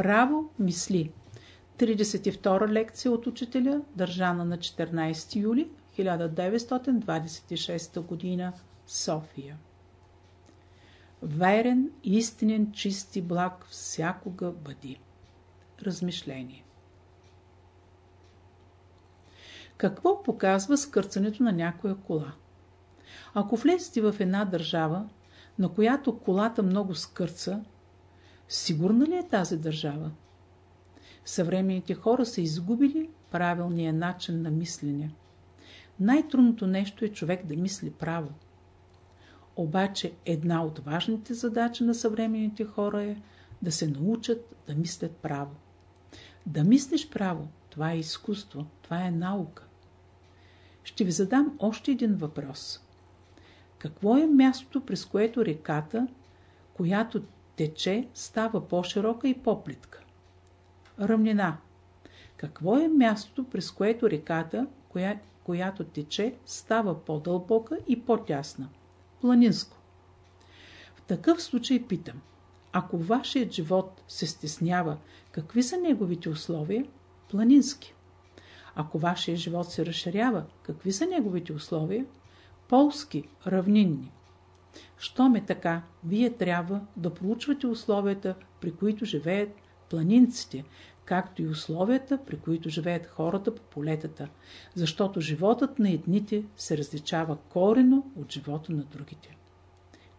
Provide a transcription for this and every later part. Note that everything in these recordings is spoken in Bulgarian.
Право мисли. 32 лекция от учителя, държана на 14 юли 1926 г. София. Верен, истинен, чист и благ всякога бъди. Размишление. Какво показва скърцането на някоя кола? Ако влезете в една държава, на която колата много скърца, сигурна ли е тази държава? Съвременните хора са изгубили правилния начин на мислене. Най-трудното нещо е човек да мисли право. Обаче една от важните задачи на съвременните хора е да се научат да мислят право. Да мислиш право, това е изкуство, това е наука. Ще ви задам още един въпрос. Какво е мястото, през което реката, която тече, става по-широка и по-плитка? Равнина. Какво е мястото, през което реката, коя, която тече, става по-дълбока и по-тясна? Планинско. В такъв случай питам, ако вашият живот се стеснява, какви са неговите условия? Планински. Ако вашия живот се разширява, какви са неговите условия? Полски, равнинни. Щом е така, вие трябва да проучвате условията, при които живеят планинците, както и условията, при които живеят хората по полетата, защото животът на едните се различава корено от живота на другите.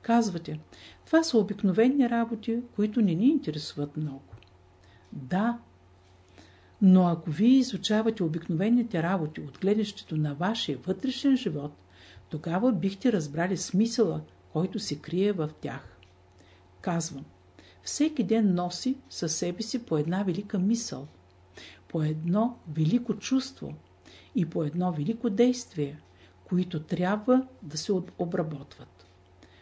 Казвате, това са обикновени работи, които не ни интересуват много. Да, но ако вие изучавате обикновените работи от гледащето на вашия вътрешен живот, тогава бихте разбрали смисъла, който се крие в тях. Казвам, всеки ден носи със себе си по една велика мисъл, по едно велико чувство и по едно велико действие, които трябва да се обработват.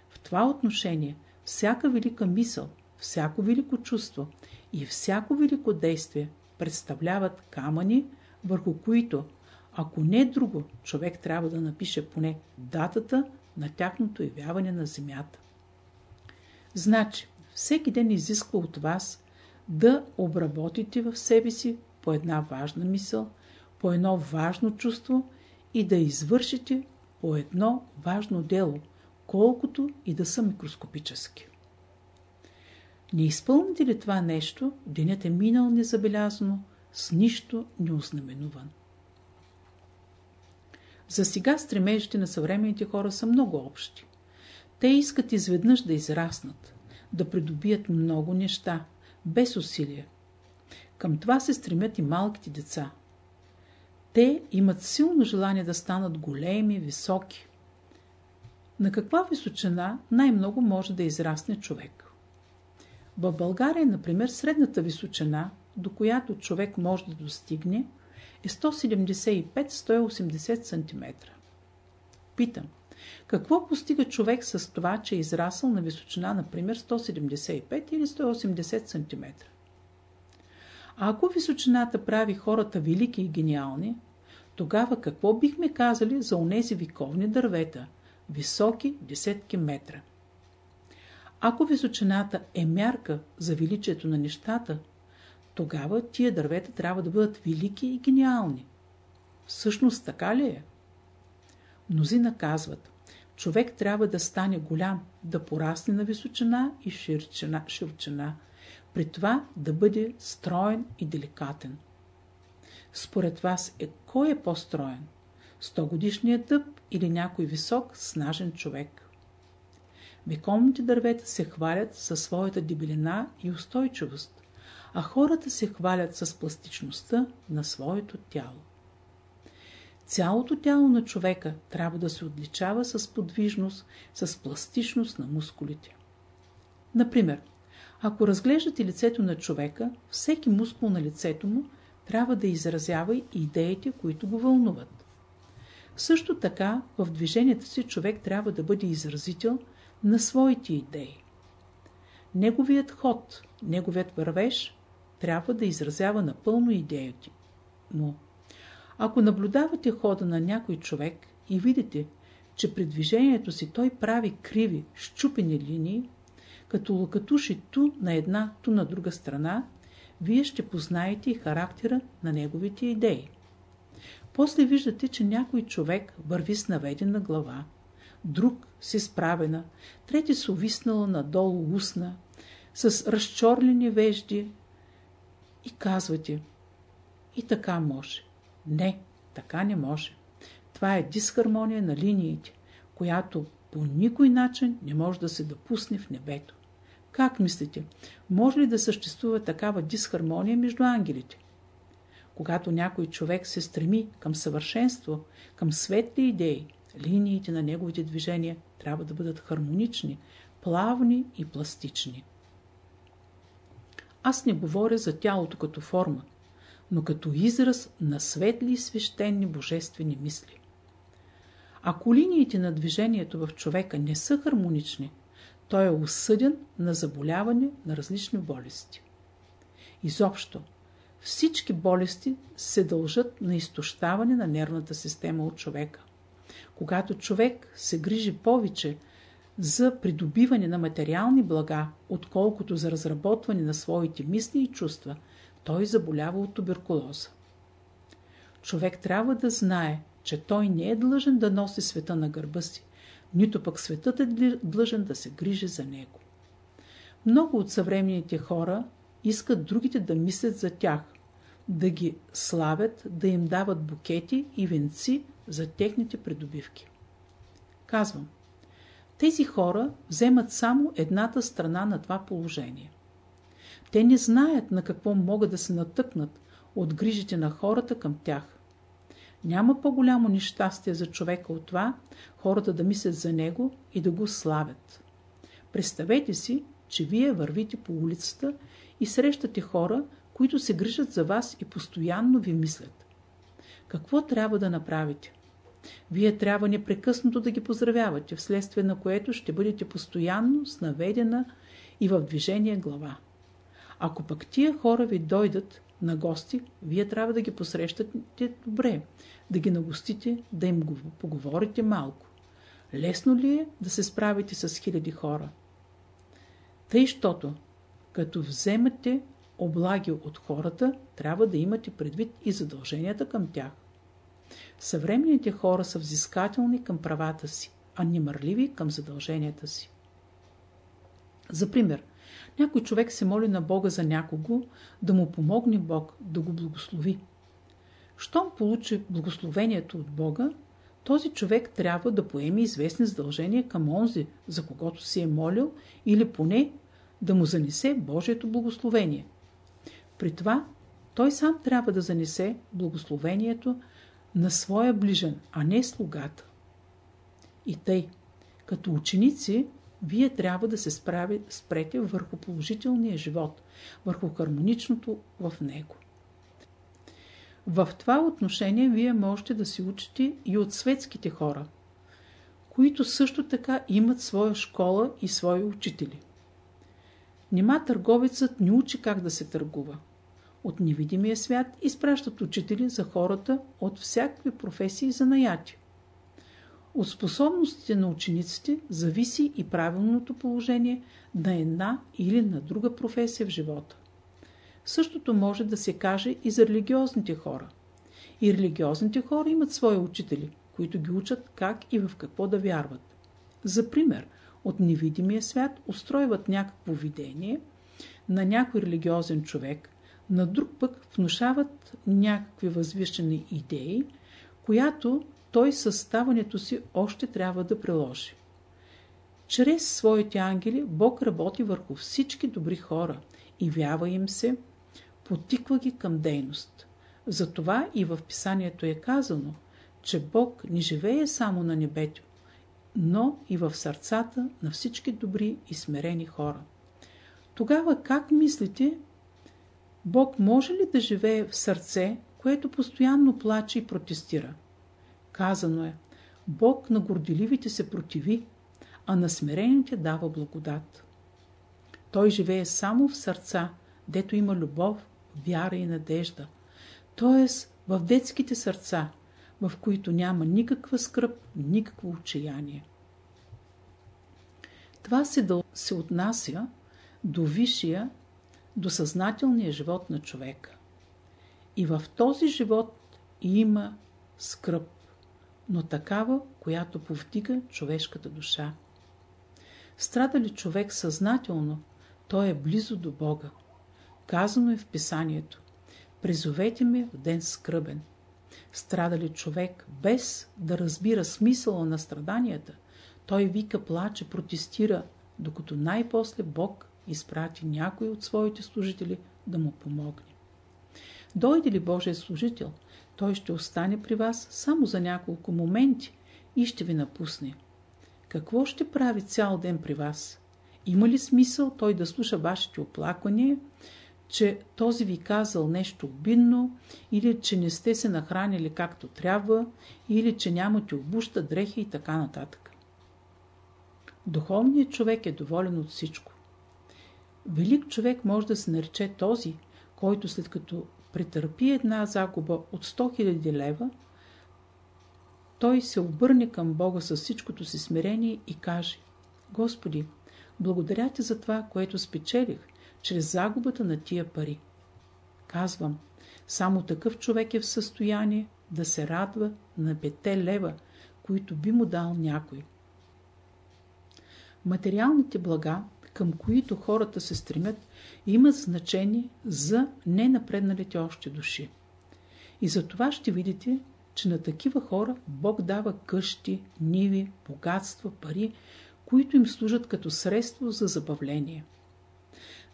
В това отношение всяка велика мисъл, всяко велико чувство и всяко велико действие представляват камъни, върху които, ако не друго, човек трябва да напише поне датата на тяхното явяване на земята. Значи, всеки ден изисква от вас да обработите в себе си по една важна мисъл, по едно важно чувство и да извършите по едно важно дело, колкото и да са микроскопически. Не изпълните ли това нещо, денят е минал незабелязано, с нищо неознаменуван. За сега стремежите на съвременните хора са много общи. Те искат изведнъж да израснат, да придобият много неща, без усилия. Към това се стремят и малките деца. Те имат силно желание да станат големи, високи. На каква височина най-много може да израсне човек? В България, например, средната височина, до която човек може да достигне, е 175-180 см. Питам, какво постига човек с това, че е израсъл на височина, например, 175 или 180 см? А ако височината прави хората велики и гениални, тогава какво бихме казали за онези вековни дървета, високи десетки метра? Ако височината е мярка за величието на нещата, тогава тия дървета трябва да бъдат велики и гениални. Всъщност така ли е? Мнозина казват, човек трябва да стане голям, да порасне на височина и ширчина, широчина, при това да бъде строен и деликатен. Според вас е кой е по-строен? 100 годишният дъб или някой висок, снажен човек? Вековните дървета се хвалят със своята дебелина и устойчивост, а хората се хвалят с пластичността на своето тяло. Цялото тяло на човека трябва да се отличава с подвижност, с пластичност на мускулите. Например, ако разглеждате лицето на човека, всеки мускул на лицето му трябва да изразява и идеите, които го вълнуват. Също така, в движенията си човек трябва да бъде изразител – на своите идеи. Неговият ход, неговият вървеж трябва да изразява напълно идеите му. Ако наблюдавате хода на някой човек и видите, че при движението си той прави криви, щупени линии, като лъкатуши ту на една, ту на друга страна, вие ще познаете и характера на неговите идеи. После виждате, че някой човек върви с наведена глава, друг си справена, трети с увиснала надолу устна, с разчорлени вежди и казвате и така може. Не, така не може. Това е дисхармония на линиите, която по никой начин не може да се допусне в небето. Как мислите, може ли да съществува такава дисхармония между ангелите? Когато някой човек се стреми към съвършенство, към светли идеи, линиите на неговите движения трябва да бъдат хармонични, плавни и пластични. Аз не говоря за тялото като форма, но като израз на светли и свещени божествени мисли. Ако линиите на движението в човека не са хармонични, той е осъден на заболяване на различни болести. Изобщо, всички болести се дължат на изтощаване на нервната система от човека. Когато човек се грижи повече за придобиване на материални блага, отколкото за разработване на своите мисли и чувства, той заболява от туберкулоза. Човек трябва да знае, че той не е длъжен да носи света на гърба си, нито пък светът е длъжен да се грижи за него. Много от съвременните хора искат другите да мислят за тях, да ги славят, да им дават букети и венци за техните придобивки. Казвам, тези хора вземат само едната страна на това положение. Те не знаят на какво могат да се натъкнат от грижите на хората към тях. Няма по-голямо нещастие за човека от това, хората да мислят за него и да го славят. Представете си, че вие вървите по улицата и срещате хора, които се грижат за вас и постоянно ви мислят. Какво трябва да направите? Вие трябва непрекъснато да ги поздравявате, вследствие на което ще бъдете постоянно с наведена и в движение глава. Ако пък тия хора ви дойдат на гости, вие трябва да ги посрещате добре, да ги нагостите, да им го поговорите малко. Лесно ли е да се справите с хиляди хора? Тъй, щото, като вземате облаги от хората, трябва да имате предвид и задълженията към тях. Съвременните хора са взискателни към правата си, а немърливи към задълженията си. За пример, някой човек се моли на Бога за някого, да му помогне Бог, да го благослови. Щом получи благословението от Бога, този човек трябва да поеме известни задължения към онзи, за когото се е молил, или поне да му занесе Божието благословение. При това той сам трябва да занесе благословението на своя ближен, а не слугата. И тъй, като ученици, вие трябва да се справи, спрете върху положителния живот, върху хармоничното в него. В това отношение вие можете да се учите и от светските хора, които също така имат своя школа и свои учители. Нима търговецът не учи как да се търгува. От невидимия свят изпращат учители за хората от всякакви професии за наяти. От способностите на учениците зависи и правилното положение на една или на друга професия в живота. Същото може да се каже и за религиозните хора. И религиозните хора имат свои учители, които ги учат как и в какво да вярват. За пример, от невидимия свят устройват някакво видение на някой религиозен човек, на друг пък внушават някакви възвишени идеи, която той със ставането си още трябва да приложи. Чрез своите ангели Бог работи върху всички добри хора и вява им се, потиква ги към дейност. Затова и в писанието е казано, че Бог не живее само на небето, но и в сърцата на всички добри и смирени хора. Тогава как мислите, Бог може ли да живее в сърце, което постоянно плаче и протестира? Казано е, Бог на горделивите се противи, а на смирените дава благодат. Той живее само в сърца, дето има любов, вяра и надежда, т.е. в детските сърца, в които няма никаква скръп, никакво отчаяние. Това се, дъл... се отнася до висшия, до съзнателния живот на човека. И в този живот има скръп, но такава, която повдига човешката душа. Страда ли човек съзнателно, той е близо до Бога. Казано е в писанието. Призовете ме в ден скръбен. Страда ли човек без да разбира смисъла на страданията, той вика, плаче, протестира, докато най-после Бог изпрати някой от своите служители да му помогне. Дойде ли Божия служител, той ще остане при вас само за няколко моменти и ще ви напусне. Какво ще прави цял ден при вас? Има ли смисъл той да слуша вашите оплаквания, че този ви казал нещо обидно, или че не сте се нахранили както трябва, или че нямате обуща, дрехи и така нататък. Духовният човек е доволен от всичко. Велик човек може да се нарече този, който след като претърпи една загуба от 100 000 лева, той се обърне към Бога със всичкото си смирение и каже Господи, благодаря ти за това, което спечелих чрез загубата на тия пари. Казвам, само такъв човек е в състояние да се радва на пете лева, които би му дал някой. Материалните блага, към които хората се стремят, имат значение за ненапредналите още души. И за това ще видите, че на такива хора Бог дава къщи, ниви, богатства, пари, които им служат като средство за забавление.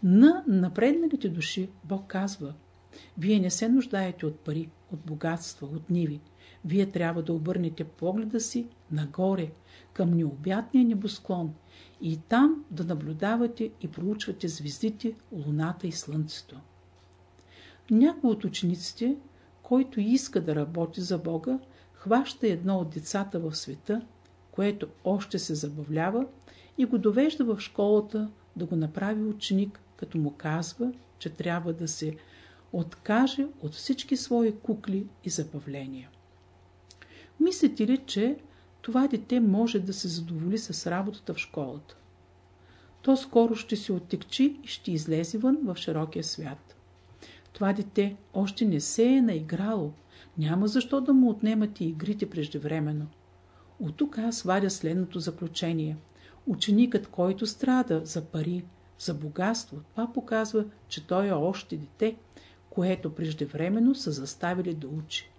На напредналите души Бог казва, вие не се нуждаете от пари, от богатства, от ниви. Вие трябва да обърнете погледа си нагоре, към необятния небосклон и там да наблюдавате и проучвате звездите, луната и слънцето. Някой от учениците, който иска да работи за Бога, хваща едно от децата в света, което още се забавлява и го довежда в школата да го направи ученик, като му казва, че трябва да се откаже от всички свои кукли и забавления. Мислите ли, че това дете може да се задоволи с работата в школата. То скоро ще се оттекчи и ще излезе вън в широкия свят. Това дете още не се е наиграло, няма защо да му отнемате игрите преждевременно. От тук аз вадя следното заключение. Ученикът, който страда за пари, за богатство, това показва, че той е още дете, което преждевременно са заставили да учи.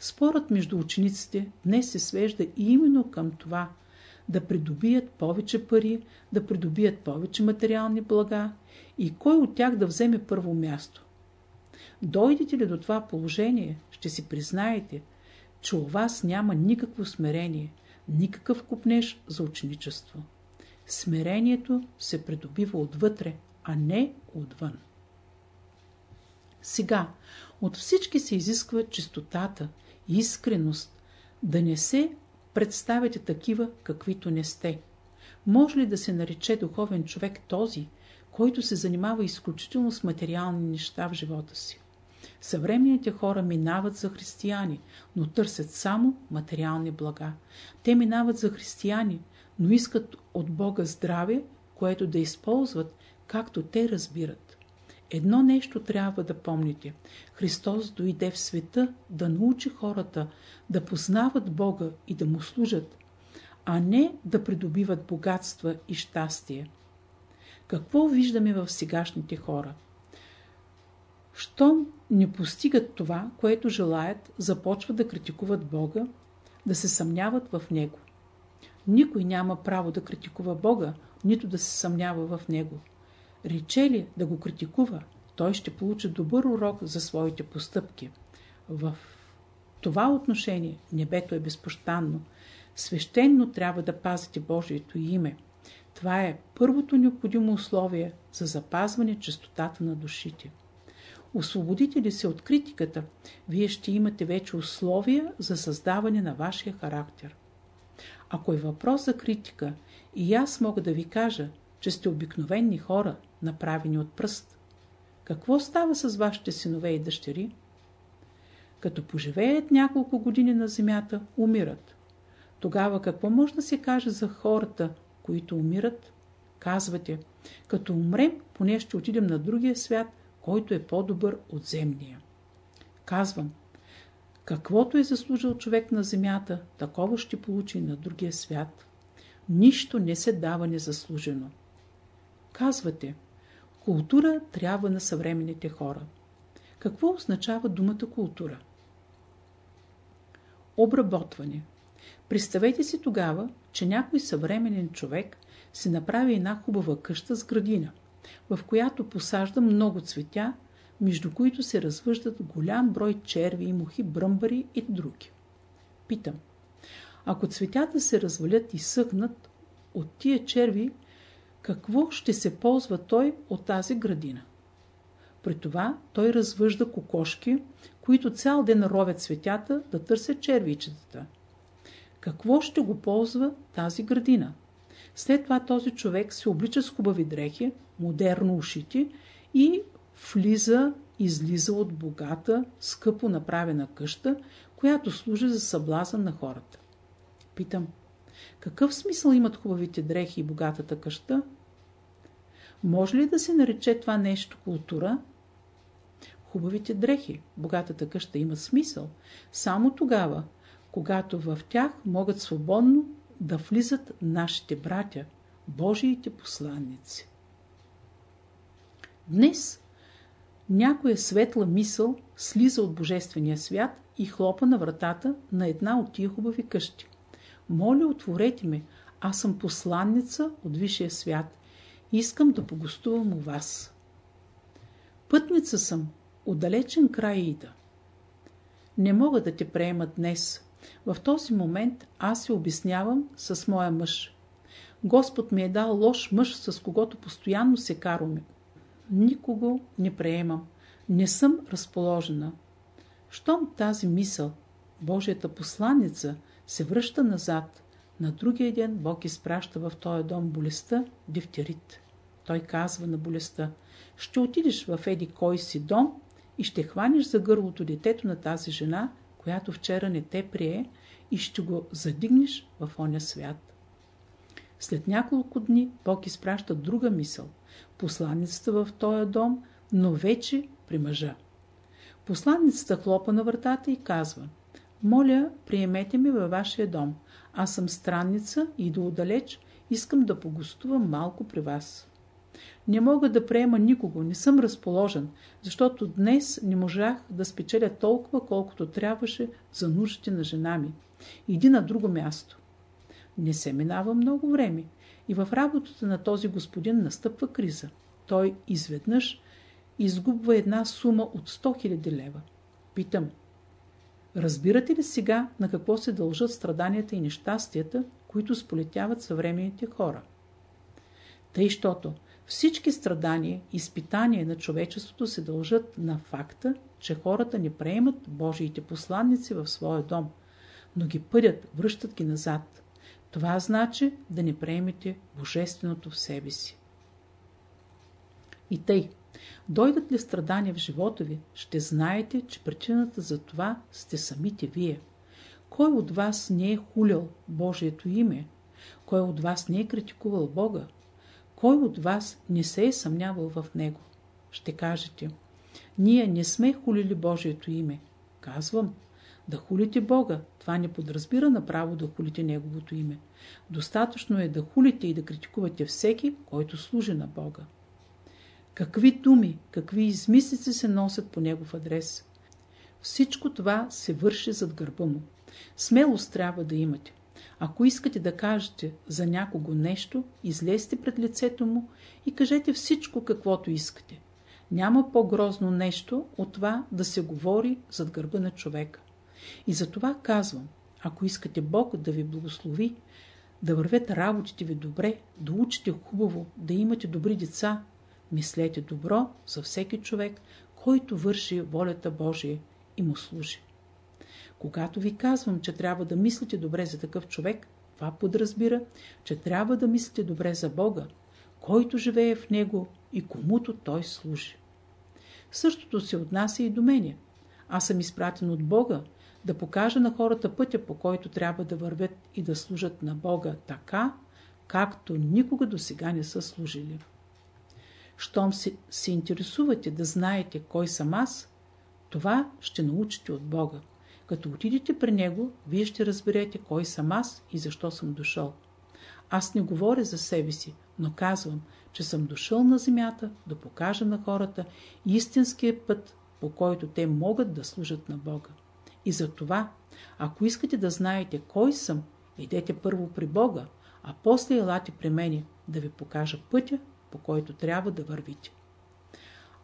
Спорът между учениците днес се свежда именно към това да придобият повече пари, да придобият повече материални блага и кой от тях да вземе първо място. Дойдете ли до това положение, ще си признаете, че у вас няма никакво смирение, никакъв купнеж за ученичество. Смирението се придобива отвътре, а не отвън. Сега, от всички се изисква чистотата, искреност, да не се представяте такива, каквито не сте. Може ли да се нарече духовен човек този, който се занимава изключително с материални неща в живота си? Съвременните хора минават за християни, но търсят само материални блага. Те минават за християни, но искат от Бога здраве, което да използват, както те разбират. Едно нещо трябва да помните. Христос дойде в света да научи хората да познават Бога и да му служат, а не да придобиват богатства и щастие. Какво виждаме в сегашните хора? Щом не постигат това, което желаят, започват да критикуват Бога, да се съмняват в Него. Никой няма право да критикува Бога, нито да се съмнява в Него. Рече ли да го критикува, той ще получи добър урок за своите постъпки. В това отношение небето е безпощанно. Свещенно трябва да пазите Божието име. Това е първото необходимо условие за запазване чистотата на душите. Освободите ли се от критиката, вие ще имате вече условия за създаване на вашия характер. Ако е въпрос за критика, и аз мога да ви кажа, че сте обикновени хора, направени от пръст. Какво става с вашите синове и дъщери? Като поживеят няколко години на земята, умират. Тогава какво може да се каже за хората, които умират? Казвате, като умрем, поне ще отидем на другия свят, който е по-добър от земния. Казвам, каквото е заслужил човек на земята, такова ще получи на другия свят. Нищо не се дава незаслужено. Казвате, култура трябва на съвременните хора. Какво означава думата култура? Обработване. Представете си тогава, че някой съвременен човек си направи една хубава къща с градина, в която посажда много цветя, между които се развъждат голям брой черви и мухи, бръмбари и други. Питам, ако цветята се развалят и съхнат от тия черви, какво ще се ползва той от тази градина? При това той развъжда кокошки, които цял ден ровят цветята да търсят червичетата. Какво ще го ползва тази градина? След това този човек се облича с хубави дрехи, модерно ушити и влиза, излиза от богата, скъпо направена къща, която служи за съблазън на хората. Питам, какъв смисъл имат хубавите дрехи и богатата къща? Може ли да се нарече това нещо култура? Хубавите дрехи, богатата къща имат смисъл само тогава, когато в тях могат свободно да влизат нашите братя, Божиите посланници. Днес някоя светла мисъл слиза от Божествения свят и хлопа на вратата на една от тия хубави къщи. Моля, отворете ме, аз съм посланница от Висшия свят. Искам да погостувам у вас. Пътница съм, отдалечен край ида. Не мога да те приема днес. В този момент аз се обяснявам с моя мъж. Господ ми е дал лош мъж, с когото постоянно се караме. Никого не приемам. Не съм разположена. Щом тази мисъл, Божията посланница, се връща назад, на другия ден Бог изпраща в този дом болестта дифтерит. Той казва на болестта, ще отидеш в еди кой си дом и ще хванеш за гърлото детето на тази жена, която вчера не те прие и ще го задигнеш в оня свят. След няколко дни Бог изпраща друга мисъл. Посланницата в този дом, но вече при мъжа. Посланницата хлопа на вратата и казва Моля, приемете ми във вашия дом. Аз съм странница и до отдалеч искам да погостувам малко при вас. Не мога да приема никого, не съм разположен, защото днес не можах да спечеля толкова, колкото трябваше за нуждите на жена ми. Иди на друго място. Не се минава много време и в работата на този господин настъпва криза. Той изведнъж изгубва една сума от 100 000 лева. Питам, разбирате ли сега на какво се дължат страданията и нещастията, които сполетяват съвременните хора? Тъй, щото всички страдания, изпитания на човечеството се дължат на факта, че хората не приемат Божиите посланници в своя дом, но ги пъдят, връщат ги назад. Това значи да не приемете Божественото в себе си. И тъй, дойдат ли страдания в живота ви, ще знаете, че причината за това сте самите вие. Кой от вас не е хулял Божието име? Кой от вас не е критикувал Бога? Кой от вас не се е съмнявал в него? Ще кажете, ние не сме хулили Божието име. Казвам, да хулите Бога, това не подразбира направо да хулите Неговото име. Достатъчно е да хулите и да критикувате всеки, който служи на Бога. Какви думи, какви измислици се носят по Негов адрес. Всичко това се върши зад гърба му. Смелост трябва да имате. Ако искате да кажете за някого нещо, излезте пред лицето му и кажете всичко каквото искате. Няма по-грозно нещо от това да се говори зад гърба на човека. И за това казвам, ако искате Бог да ви благослови, да вървят работите ви добре, да учите хубаво, да имате добри деца, мислете добро за всеки човек, който върши волята Божия и му служи. Когато ви казвам, че трябва да мислите добре за такъв човек, това подразбира, че трябва да мислите добре за Бога, който живее в него и комуто той служи. Същото се отнася и до мене. Аз съм изпратен от Бога да покажа на хората пътя, по който трябва да вървят и да служат на Бога така, както никога до сега не са служили. Щом се, се интересувате да знаете кой съм аз, това ще научите от Бога. Като отидете при Него, вие ще разберете кой съм аз и защо съм дошъл. Аз не говоря за себе си, но казвам, че съм дошъл на земята да покажа на хората истинския път, по който те могат да служат на Бога. И за това, ако искате да знаете кой съм, идете първо при Бога, а после елате при мене да ви покажа пътя, по който трябва да вървите.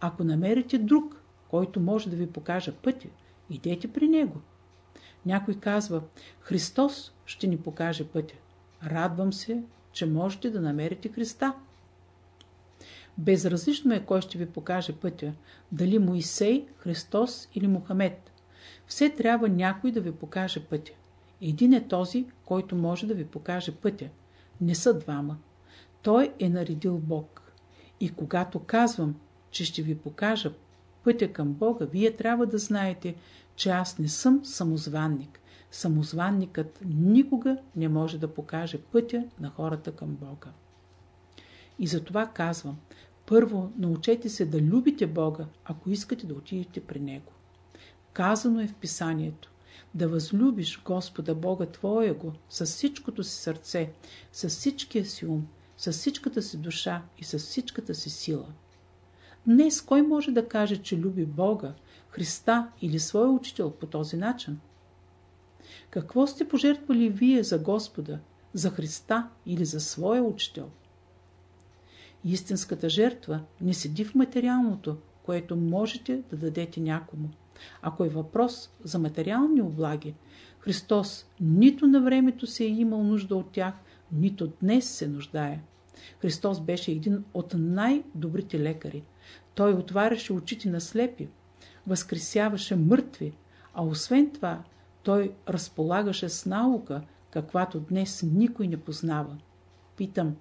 Ако намерите друг, който може да ви покаже пътя, идете при него. Някой казва, Христос ще ни покаже пътя. Радвам се, че можете да намерите Христа. Безразлично е кой ще ви покаже пътя, дали Моисей, Христос или Мухамед. Все трябва някой да ви покаже пътя. Един е този, който може да ви покаже пътя. Не са двама. Той е наредил Бог. И когато казвам, че ще ви покажа пътя към Бога, вие трябва да знаете, че аз не съм самозванник. Самозванникът никога не може да покаже пътя на хората към Бога. И затова казвам, първо научете се да любите Бога, ако искате да отидете при Него. Казано е в Писанието, да възлюбиш Господа Бога Твоего с всичкото си сърце, с всичкия си ум, с всичката си душа и с всичката си сила. Днес кой може да каже, че люби Бога, Христа или своя учител по този начин? Какво сте пожертвали вие за Господа, за Христа или за своя учител? Истинската жертва не седи в материалното, което можете да дадете някому. Ако е въпрос за материални облаги, Христос нито на времето се е имал нужда от тях, нито днес се нуждае. Христос беше един от най-добрите лекари. Той отваряше очите на слепи, възкресяваше мъртви, а освен това той разполагаше с наука, каквато днес никой не познава. Питам,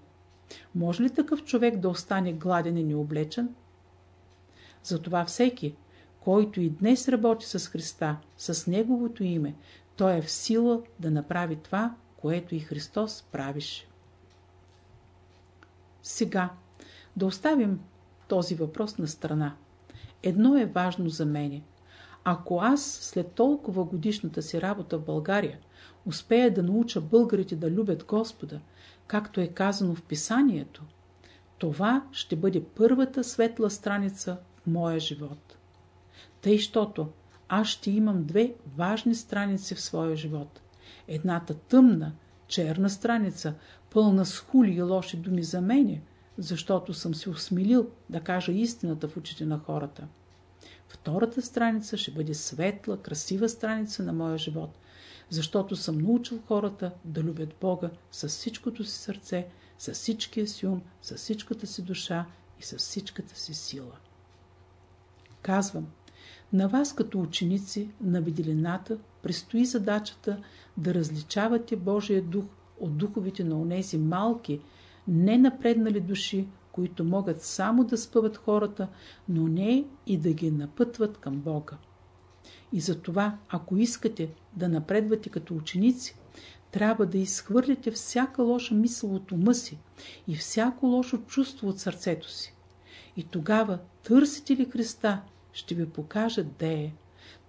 може ли такъв човек да остане гладен и необлечен? Затова всеки, който и днес работи с Христа, с Неговото име, той е в сила да направи това, което и Христос правише. Сега да оставим този въпрос на страна. Едно е важно за мене. Ако аз след толкова годишната си работа в България успея да науча българите да любят Господа, както е казано в Писанието, това ще бъде първата светла страница в моя живот. Тъй, щото аз ще имам две важни страници в своя живот. Едната тъмна, черна страница, пълна с хули и лоши думи за мене, защото съм се осмелил да кажа истината в очите на хората. Втората страница ще бъде светла, красива страница на моя живот, защото съм научил хората да любят Бога с всичкото си сърце, с всичкия си ум, с всичката си душа и с всичката си сила. Казвам, на вас като ученици на виделината предстои задачата да различавате Божия дух от духовите на онези малки, ненапреднали души, които могат само да спъват хората, но не и да ги напътват към Бога. И затова, ако искате да напредвате като ученици, трябва да изхвърлите всяка лоша мисъл от ума си и всяко лошо чувство от сърцето си. И тогава търсите ли Христа, ще ви покажа де е.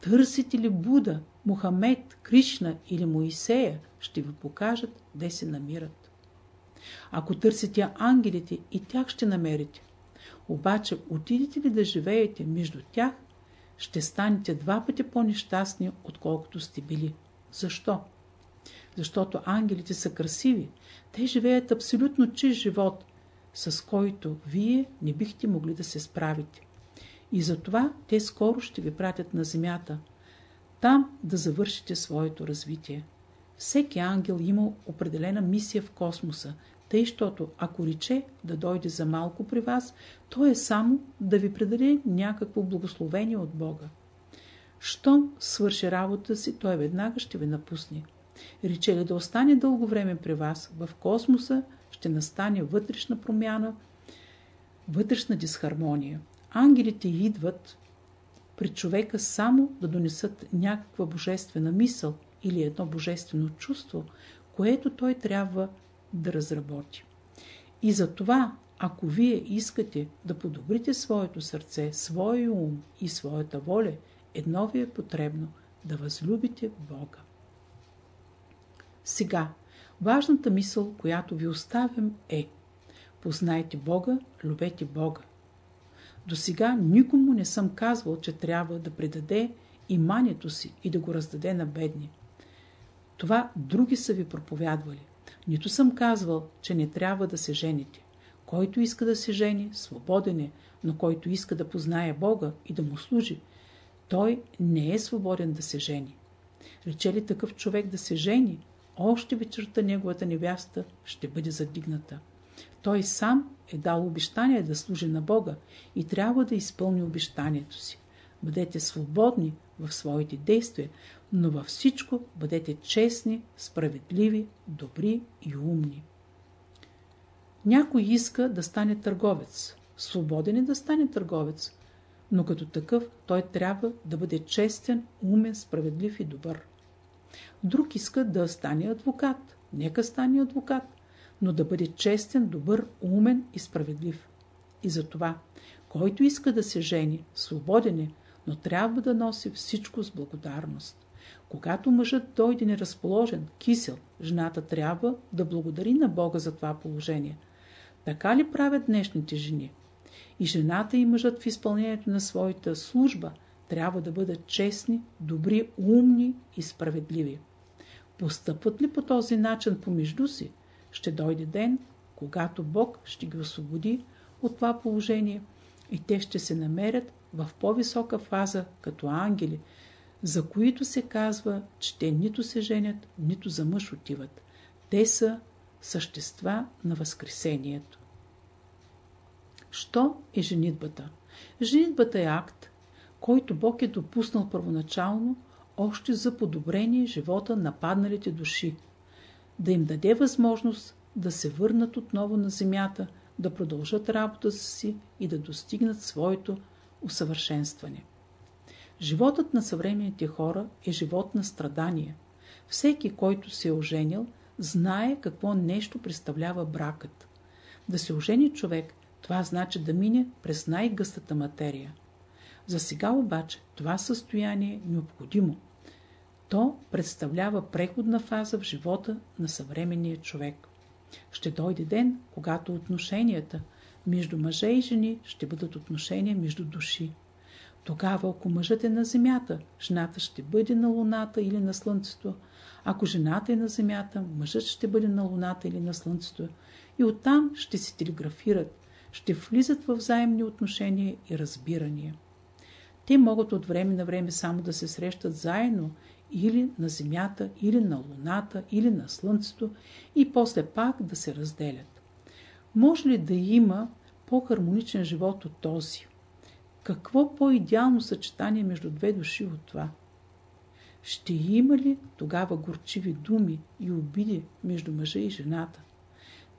Търсите ли Буда, Мухамед, Кришна или Моисея, ще ви покажат де се намират. Ако търсите ангелите, и тях ще намерите. Обаче, отидете ли да живеете между тях, ще станете два пъти по-нещастни, отколкото сте били. Защо? Защото ангелите са красиви. Те живеят абсолютно чист живот, с който вие не бихте могли да се справите. И затова те скоро ще ви пратят на земята, там да завършите своето развитие. Всеки ангел има определена мисия в космоса, тъй, щото ако рече да дойде за малко при вас, то е само да ви предаде някакво благословение от Бога. Щом свърши работа си, той веднага ще ви напусне. Рече ли да остане дълго време при вас, в космоса ще настане вътрешна промяна, вътрешна дисхармония. Ангелите идват при човека само да донесат някаква божествена мисъл или едно божествено чувство, което той трябва да разработи. И за това, ако вие искате да подобрите своето сърце, своя ум и своята воля, едно ви е потребно да възлюбите Бога. Сега, важната мисъл, която ви оставям е Познайте Бога, любете Бога. До сега никому не съм казвал, че трябва да предаде иманието си и да го раздаде на бедни. Това други са ви проповядвали. Нито съм казвал, че не трябва да се жените. Който иска да се жени, свободен е, но който иска да познае Бога и да му служи, той не е свободен да се жени. Рече ли такъв човек да се жени, още вечерта неговата невяста ще бъде задигната. Той сам е дал обещание да служи на Бога и трябва да изпълни обещанието си. Бъдете свободни в своите действия, но във всичко бъдете честни, справедливи, добри и умни. Някой иска да стане търговец. Свободен е да стане търговец, но като такъв той трябва да бъде честен, умен, справедлив и добър. Друг иска да стане адвокат. Нека стане адвокат, но да бъде честен, добър, умен и справедлив. И затова, който иска да се жени, свободен е, но трябва да носи всичко с благодарност. Когато мъжът дойде неразположен, кисел, жената трябва да благодари на Бога за това положение. Така ли правят днешните жени? И жената и мъжът в изпълнението на своята служба трябва да бъдат честни, добри, умни и справедливи. Постъпват ли по този начин помежду си, ще дойде ден, когато Бог ще ги освободи от това положение и те ще се намерят в по-висока фаза като ангели, за които се казва, че те нито се женят, нито за мъж отиват. Те са същества на Възкресението. Що е женитбата? Женитбата е акт, който Бог е допуснал първоначално още за подобрение живота на падналите души, да им даде възможност да се върнат отново на земята, да продължат работата си и да достигнат своето усъвършенстване. Животът на съвременните хора е живот на страдания. Всеки, който се е оженил, знае какво нещо представлява бракът. Да се ожени човек, това значи да мине през най-гъстата материя. За сега обаче това състояние е необходимо. То представлява преходна фаза в живота на съвременния човек. Ще дойде ден, когато отношенията между мъже и жени ще бъдат отношения между души. Тогава, ако мъжът е на земята, жената ще бъде на луната или на слънцето. Ако жената е на земята, мъжът ще бъде на луната или на слънцето. И оттам ще се телеграфират, ще влизат в взаимни отношения и разбирания. Те могат от време на време само да се срещат заедно или на Земята, или на Луната, или на Слънцето и после пак да се разделят. Може ли да има по-хармоничен живот от този? Какво по-идеално съчетание между две души от това? Ще има ли тогава горчиви думи и обиди между мъжа и жената?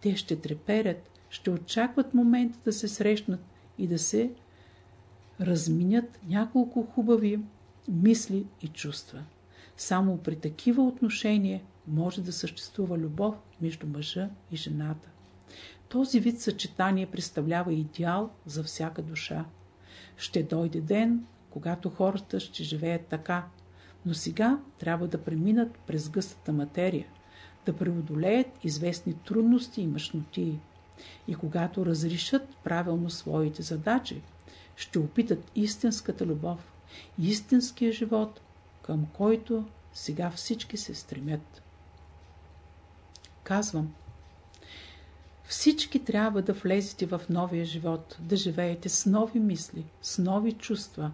Те ще треперят, ще очакват момента да се срещнат и да се разминят няколко хубави мисли и чувства. Само при такива отношения може да съществува любов между мъжа и жената. Този вид съчетание представлява идеал за всяка душа. Ще дойде ден, когато хората ще живеят така, но сега трябва да преминат през гъстата материя, да преодолеят известни трудности и мъжноти. И когато разрешат правилно своите задачи, ще опитат истинската любов, истинския живот, към който сега всички се стремят. Казвам, всички трябва да влезете в новия живот, да живеете с нови мисли, с нови чувства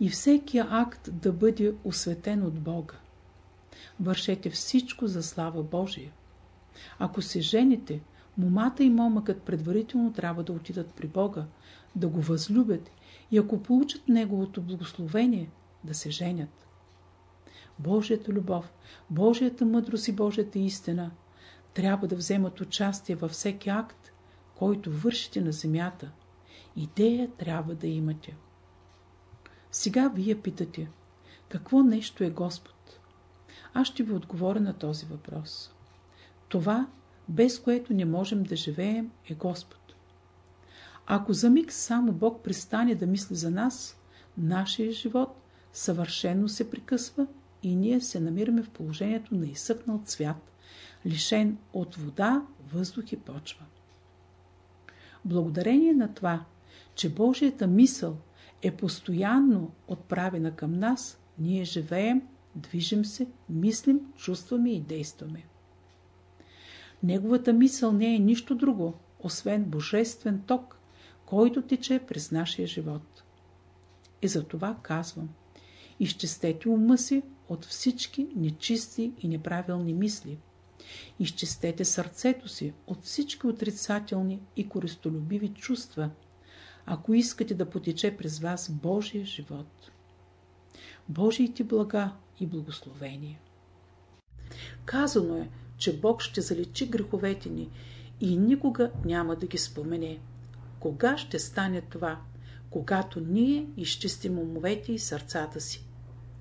и всеки акт да бъде осветен от Бога. Вършете всичко за слава Божия. Ако се жените, момата и момъкът предварително трябва да отидат при Бога, да го възлюбят и ако получат Неговото благословение, да се женят. Божията любов, Божията мъдрост и Божията истина трябва да вземат участие във всеки акт, който вършите на земята. Идея трябва да имате. Сега вие питате, какво нещо е Господ? Аз ще ви отговоря на този въпрос. Това, без което не можем да живеем, е Господ. Ако за миг само Бог пристане да мисли за нас, нашия живот съвършено се прекъсва и ние се намираме в положението на изсъхнал цвят, лишен от вода, въздух и почва. Благодарение на това, че Божията мисъл е постоянно отправена към нас, ние живеем, движим се, мислим, чувстваме и действаме. Неговата мисъл не е нищо друго, освен божествен ток, който тече през нашия живот. И за това казвам, изчистете ума си от всички нечисти и неправилни мисли. Изчистете сърцето си от всички отрицателни и користолюбиви чувства, ако искате да потече през вас Божия живот. Божиите блага и благословения. Казано е, че Бог ще залечи греховете ни и никога няма да ги спомене. Кога ще стане това? Когато ние изчистим умовете и сърцата си.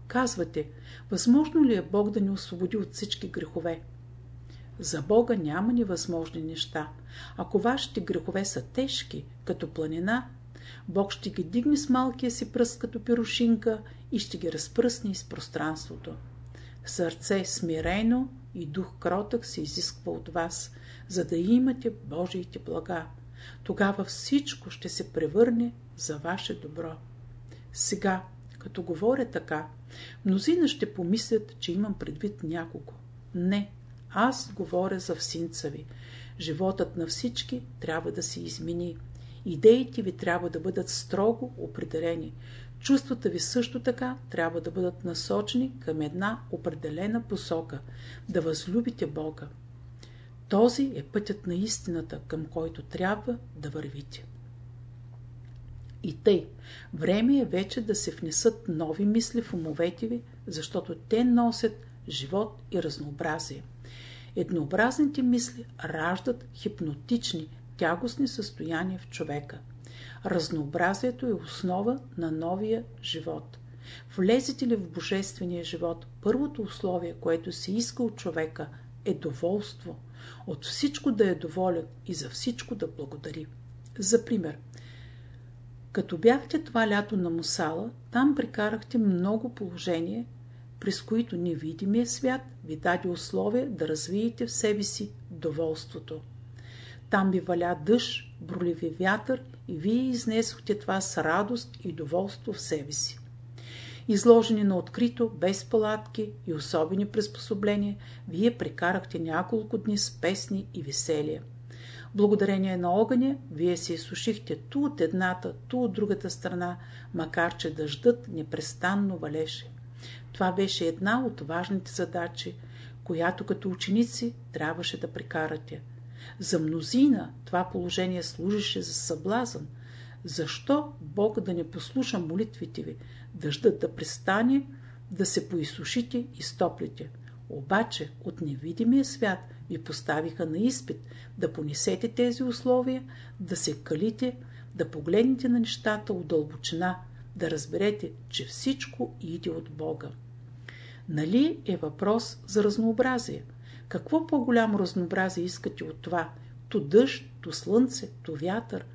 Казвате, възможно ли е Бог да ни освободи от всички грехове? За Бога няма невъзможни неща. Ако вашите грехове са тежки, като планина, Бог ще ги дигне с малкия си пръст като пирошинка и ще ги разпръсне из пространството. Сърце смирено и дух кротък се изисква от вас, за да имате Божиите блага. Тогава всичко ще се превърне за ваше добро. Сега, като говоря така, мнозина ще помислят, че имам предвид някого. Не, аз говоря за всинца ви. Животът на всички трябва да се измени. Идеите ви трябва да бъдат строго определени. Чувствата ви също така трябва да бъдат насочени към една определена посока – да възлюбите Бога. Този е пътят на истината, към който трябва да вървите. И тъй, време е вече да се внесат нови мисли в умовете ви, защото те носят живот и разнообразие. Еднообразните мисли раждат хипнотични, тягостни състояния в човека. Разнообразието е основа на новия живот. Влезете ли в божествения живот, първото условие, което се иска от човека, е доволство. От всичко да е доволен и за всичко да благодари. За пример, като бяхте това лято на Мусала, там прикарахте много положение, през които невидимия свят ви даде условие да развиете в себе си доволството. Там ви валя дъжд, броливи вятър и вие изнесохте това с радост и доволство в себе си. Изложени на открито, без палатки и особени приспособления, вие прекарахте няколко дни с песни и веселие. Благодарение на огъня, вие се изсушихте ту от едната, ту от другата страна, макар че дъждът непрестанно валеше. Това беше една от важните задачи, която като ученици трябваше да прекарате. За мнозина това положение служеше за съблазън. Защо Бог да не послуша молитвите ви, дъждът да престане, да се поизсушите и стоплите? Обаче от невидимия свят ви поставиха на изпит да понесете тези условия, да се калите, да погледнете на нещата от дълбочина, да разберете, че всичко иде от Бога. Нали е въпрос за разнообразие? Какво по-голямо разнообразие искате от това? То дъжд, то слънце, то вятър.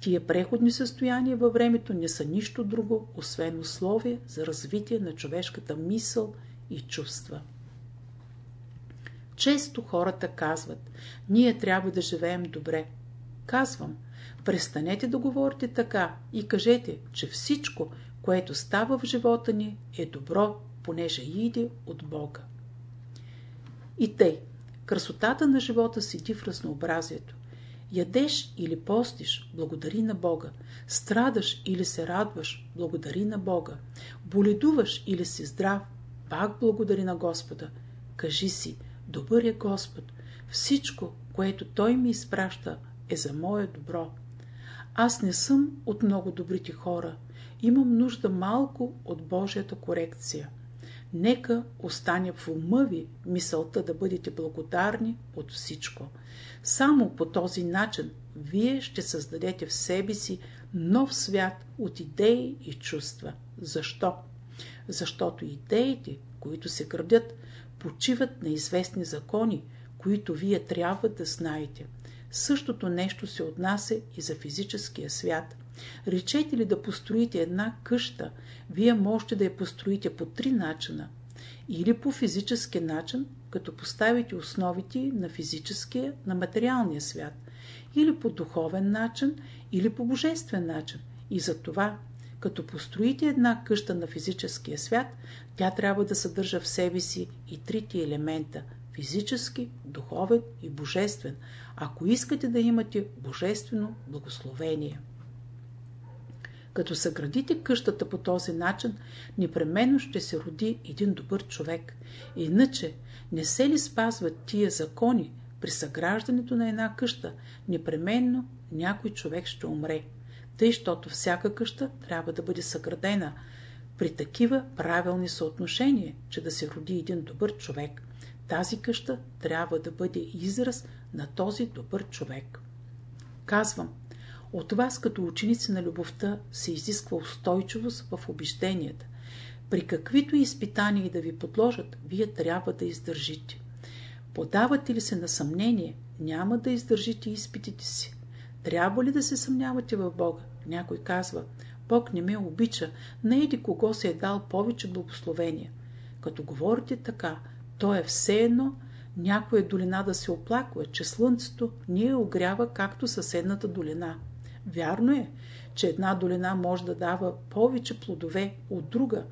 Тия преходни състояния във времето не са нищо друго, освен условие за развитие на човешката мисъл и чувства. Често хората казват, ние трябва да живеем добре. Казвам, престанете да говорите така и кажете, че всичко, което става в живота ни, е добро, понеже иде от Бога. И тъй, красотата на живота седи в разнообразието. Ядеш или постиш, благодари на Бога. Страдаш или се радваш, благодари на Бога. Боледуваш или си здрав, пак благодари на Господа. Кажи си, добър е Господ. Всичко, което Той ми изпраща, е за мое добро. Аз не съм от много добрите хора. Имам нужда малко от Божията корекция. Нека остане в ума ви мисълта да бъдете благодарни от всичко. Само по този начин вие ще създадете в себе си нов свят от идеи и чувства. Защо? Защото идеите, които се градят, почиват на известни закони, които вие трябва да знаете. Същото нещо се отнася и за физическия свят. Речете ли да построите една къща, вие можете да я построите по три начина. Или по физически начин, като поставите основите на физическия, на материалния свят. Или по духовен начин, или по божествен начин. И за това, като построите една къща на физическия свят, тя трябва да съдържа в себе си и трите елемента – физически, духовен и божествен, ако искате да имате божествено благословение. Като съградите къщата по този начин, непременно ще се роди един добър човек. Иначе, не се ли спазват тия закони при съграждането на една къща, непременно някой човек ще умре. Тъй, щото всяка къща трябва да бъде съградена при такива правилни съотношения, че да се роди един добър човек. Тази къща трябва да бъде израз на този добър човек. Казвам, от вас като ученици на любовта се изисква устойчивост в убежденията. При каквито изпитания да ви подложат, вие трябва да издържите. Подавате ли се на съмнение, няма да издържите изпитите си. Трябва ли да се съмнявате в Бога? Някой казва, Бог не ме обича, не еди кого се е дал повече благословения. Като говорите така, то е все едно някоя долина да се оплаква, че слънцето ние огрява както съседната долина. Вярно е, че една долина може да дава повече плодове от друга,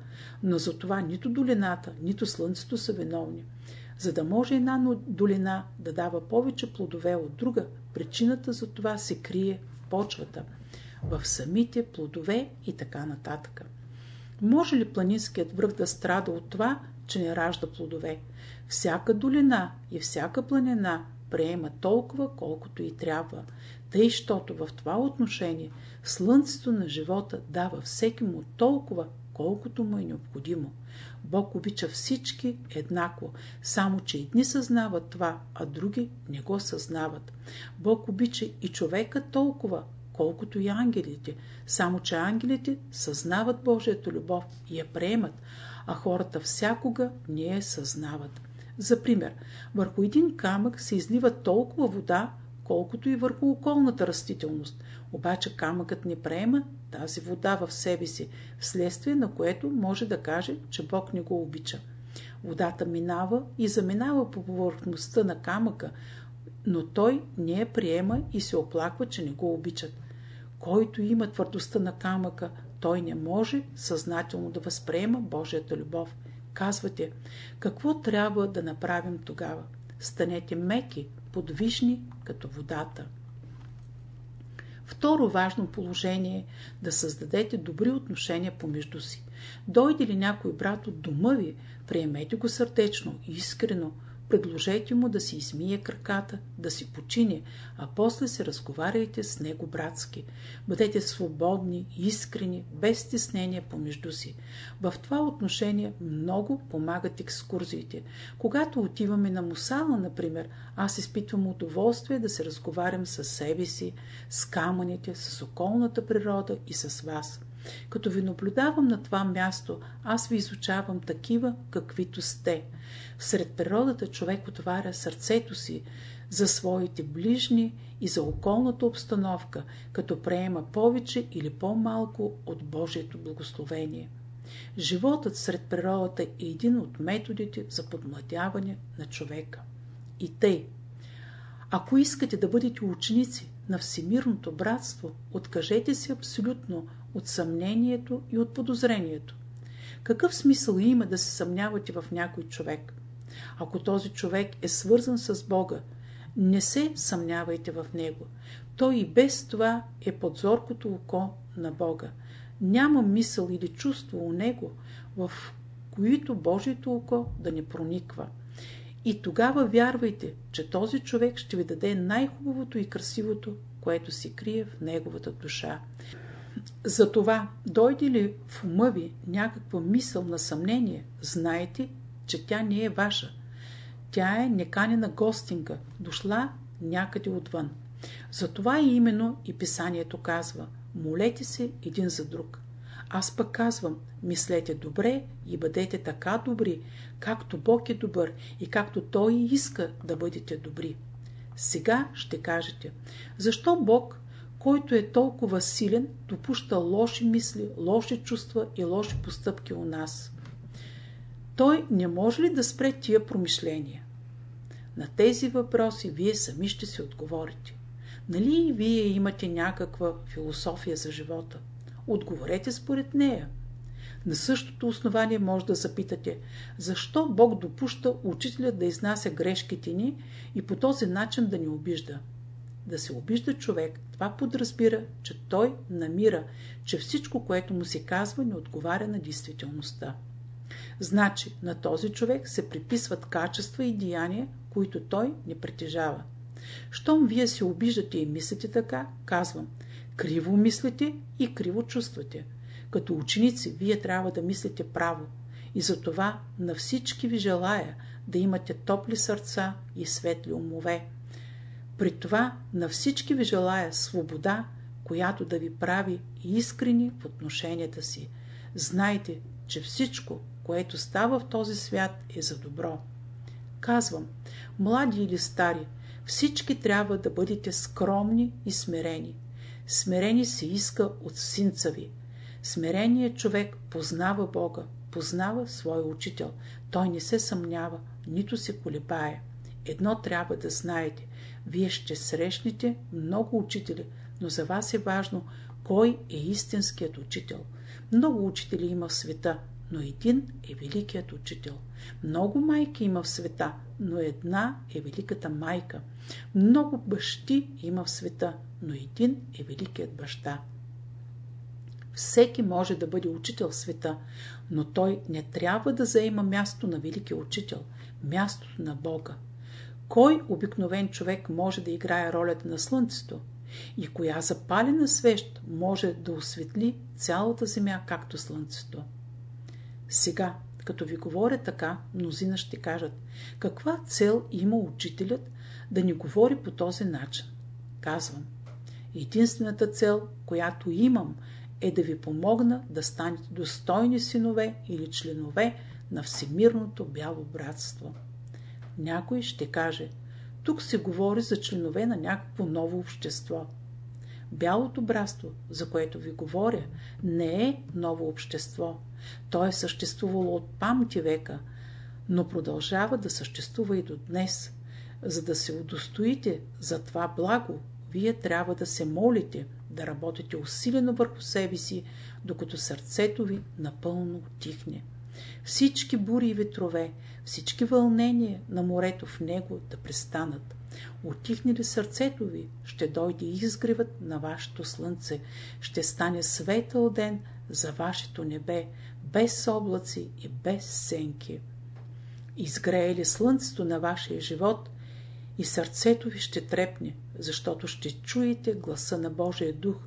но за това нито долината, нито слънцето са виновни. За да може една долина да дава повече плодове от друга, причината за това се крие в почвата, в самите плодове и така нататък. Може ли планинският връх да страда от това, че не ражда плодове? Всяка долина и всяка планина приема толкова, колкото и трябва. Тъй, щото в това отношение слънцето на живота дава всеки му толкова, колкото му е необходимо. Бог обича всички еднакво, само че едни съзнават това, а други не го съзнават. Бог обича и човека толкова, колкото и ангелите, само че ангелите съзнават Божията любов и я приемат, а хората всякога не я съзнават. За пример, върху един камък се излива толкова вода, колкото и върху околната растителност. Обаче камъкът не приема тази вода в себе си, вследствие на което може да каже, че Бог не го обича. Водата минава и заминава по повърхността на камъка, но той не я приема и се оплаква, че не го обичат. Който има твърдостта на камъка, той не може съзнателно да възприема Божията любов. Казвате, какво трябва да направим тогава? Станете меки, подвижни, като водата. Второ важно положение е да създадете добри отношения помежду си. Дойде ли някой брат от дома ви, приемете го сърдечно, искрено, Предложете му да си измие краката, да си почине, а после се разговаряйте с него братски. Бъдете свободни, искрени, без стеснение помежду си. В това отношение много помагат екскурзиите. Когато отиваме на Мусала, например, аз изпитвам удоволствие да се разговарям с себе си, с камъните, с околната природа и с вас. Като ви наблюдавам на това място, аз ви изучавам такива, каквито сте. Сред природата човек отваря сърцето си за своите ближни и за околната обстановка, като приема повече или по-малко от Божието благословение. Животът сред природата е един от методите за подмладяване на човека. И тъй, ако искате да бъдете ученици на Всемирното братство, откажете се абсолютно от съмнението и от подозрението. Какъв смисъл има да се съмнявате в някой човек? Ако този човек е свързан с Бога, не се съмнявайте в него. Той и без това е под зоркото око на Бога. Няма мисъл или чувство у него, в които Божието око да не прониква. И тогава вярвайте, че този човек ще ви даде най-хубавото и красивото, което се крие в неговата душа. Затова, дойде ли в ума ви някаква мисъл на съмнение, знайте, че тя не е ваша. Тя е неканена гостинка, дошла някъде отвън. Затова и именно и писанието казва, молете се един за друг. Аз пък казвам, мислете добре и бъдете така добри, както Бог е добър и както Той иска да бъдете добри. Сега ще кажете, защо Бог, който е толкова силен, допуща лоши мисли, лоши чувства и лоши постъпки у нас? Той не може ли да спре тия промишления? На тези въпроси вие сами ще си отговорите. Нали и вие имате някаква философия за живота? Отговорете според нея. На същото основание може да запитате, защо Бог допуща учителят да изнася грешките ни и по този начин да ни обижда. Да се обижда човек, това подразбира, че той намира, че всичко, което му се казва, не отговаря на действителността. Значи на този човек се приписват качества и деяния, които той не притежава. Щом вие се обиждате и мислите така, казвам, криво мислите и криво чувствате. Като ученици, вие трябва да мислите право. И затова на всички ви желая да имате топли сърца и светли умове. При това на всички ви желая свобода, която да ви прави искрени в отношенията си. Знайте, че всичко, което става в този свят е за добро. Казвам, млади или стари, всички трябва да бъдете скромни и смирени. Смирени се иска от синца ви. Смиреният човек познава Бога, познава своя учител. Той не се съмнява, нито се колебае. Едно трябва да знаете. Вие ще срещнете много учители, но за вас е важно кой е истинският учител. Много учители има в света, но един е великият учител. Много майки има в света, но една е великата майка. Много бащи има в света, но един е великият баща. Всеки може да бъде учител в света, но той не трябва да заема място на великия учител, мястото на Бога. Кой обикновен човек може да играе ролята на Слънцето? И коя запалена свещ може да осветли цялата земя, както Слънцето? Сега, като ви говоря така, мнозина ще кажат, каква цел има учителят да ни говори по този начин? Казвам, единствената цел, която имам, е да ви помогна да станете достойни синове или членове на Всемирното бяло братство. Някой ще каже, тук се говори за членове на някакво ново общество. Бялото братство, за което ви говоря, не е ново общество. То е съществувало от памти века, но продължава да съществува и до днес. За да се удостоите за това благо, вие трябва да се молите, да работите усилено върху себе си, докато сърцето ви напълно отихне. Всички бури и ветрове, всички вълнения на морето в него да престанат. Отихне ли сърцето ви, ще дойде изгревът на вашето слънце, ще стане светъл ден за вашето небе, без облаци и без сенки. Изгрее ли слънцето на вашия живот и сърцето ви ще трепне, защото ще чуете гласа на Божия дух,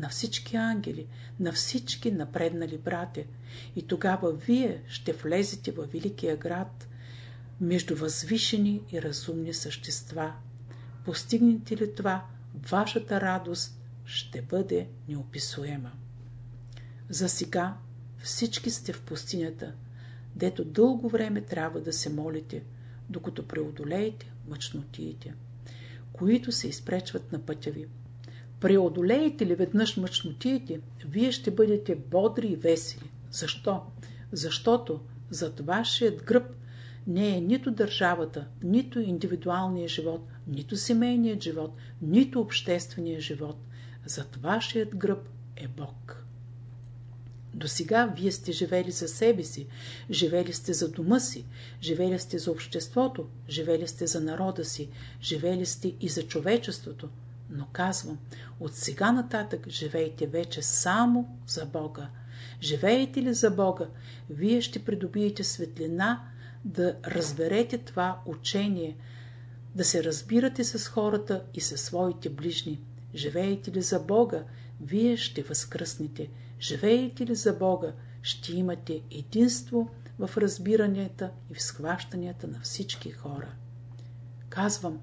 на всички ангели, на всички напреднали брате. И тогава вие ще влезете във великия град, между възвишени и разумни същества. Постигнете ли това, вашата радост ще бъде неописуема. За сега всички сте в пустинята, дето дълго време трябва да се молите, докато преодолеете мъчнотиите, които се изпречват на пътя ви. Преодолеете ли веднъж мъчнотиите, вие ще бъдете бодри и весели. Защо? Защото зад вашият гръб не е нито държавата, нито индивидуалният живот, нито семейният живот, нито общественият живот. Зад вашият гръб е Бог. До сега вие сте живели за себе си, живели сте за дома си, живели сте за обществото, живели сте за народа си, живели сте и за човечеството. Но казвам, от сега нататък живейте вече само за Бога. Живеете ли за Бога, вие ще придобиете светлина да разберете това учение, да се разбирате с хората и със своите ближни. Живеете ли за Бога, вие ще възкръснете. Живеете ли за Бога, ще имате единство в разбиранията и в схващанията на всички хора. Казвам,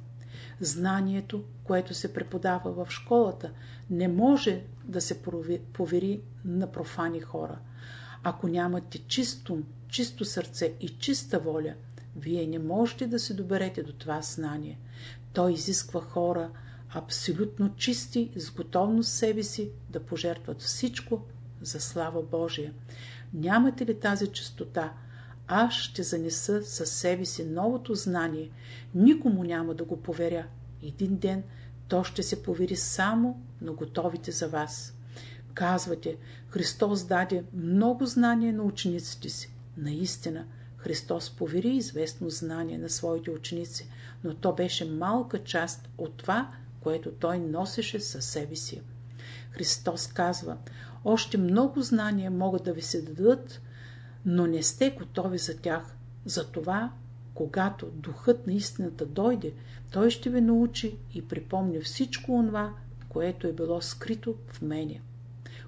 Знанието, което се преподава в школата, не може да се повери на профани хора. Ако нямате чисто, чисто сърце и чиста воля, вие не можете да се доберете до това знание. Той изисква хора абсолютно чисти, с готовност себе си да пожертват всичко за слава Божия. Нямате ли тази чистота? Аз ще занеса със себе си новото знание. Никому няма да го поверя. Един ден то ще се повери само на готовите за вас. Казвате, Христос даде много знание на учениците си. Наистина, Христос повери известно знание на своите ученици, но то беше малка част от това, което Той носеше със себе си. Христос казва, още много знания могат да ви се дадат, но не сте готови за тях. Затова, когато духът на истината дойде, той ще ви научи и припомни всичко това, което е било скрито в мене.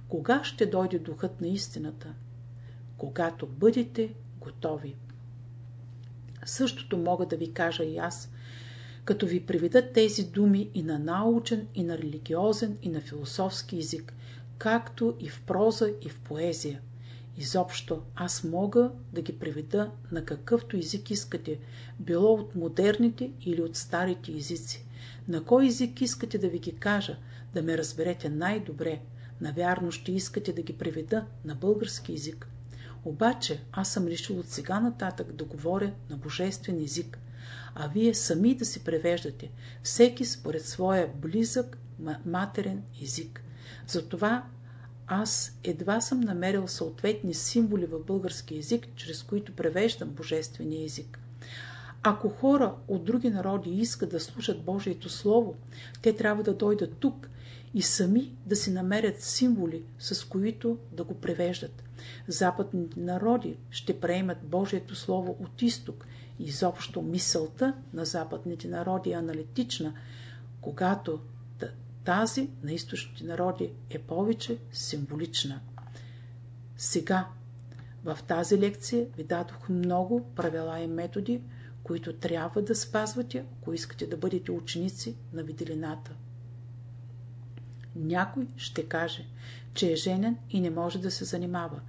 Кога ще дойде духът на истината? Когато бъдете готови. Същото мога да ви кажа и аз, като ви приведат тези думи и на научен, и на религиозен, и на философски език, както и в проза, и в поезия. Изобщо аз мога да ги преведа на какъвто език искате, било от модерните или от старите езици. На кой език искате да ви ги кажа, да ме разберете най-добре. Навярно ще искате да ги преведа на български език. Обаче аз съм решил от сега нататък да говоря на божествен език, а вие сами да си превеждате, всеки според своя близък матерен език. Затова аз едва съм намерил съответни символи в български язик, чрез които превеждам божествения език. Ако хора от други народи искат да слушат Божието Слово, те трябва да дойдат тук и сами да си намерят символи, с които да го превеждат. Западните народи ще приемат Божието Слово от изток. Изобщо мисълта на западните народи е аналитична, когато тази на източните народи е повече символична. Сега, в тази лекция ви дадох много правила и методи, които трябва да спазвате, ако искате да бъдете ученици на виделината. Някой ще каже, че е женен и не може да се занимава.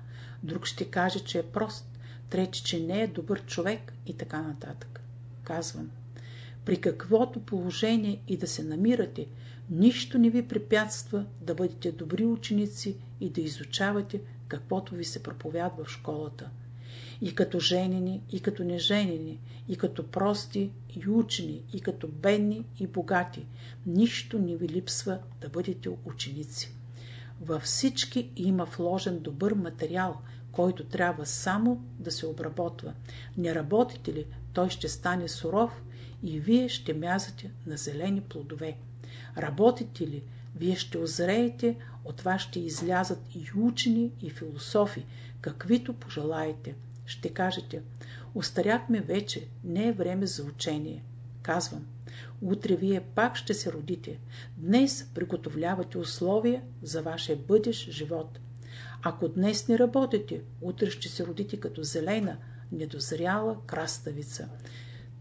Друг ще каже, че е прост, трети, че не е добър човек и така нататък. Казвам, при каквото положение и да се намирате, нищо не ви препятства да бъдете добри ученици и да изучавате каквото ви се проповядва в школата. И като женени, и като неженени, и като прости, и учени, и като бедни, и богати, нищо не ви липсва да бъдете ученици. Във всички има вложен добър материал, който трябва само да се обработва. Не работите ли, той ще стане суров и вие ще мязате на зелени плодове. Работите ли, вие ще озреете, от вас ще излязат и учени, и философи, каквито пожелаете. Ще кажете, остаряхме вече, не е време за учение. Казвам, утре вие пак ще се родите. Днес приготовлявате условия за вашия бъдещ живот. Ако днес не работите, утре ще се родите като зелена, недозряла краставица.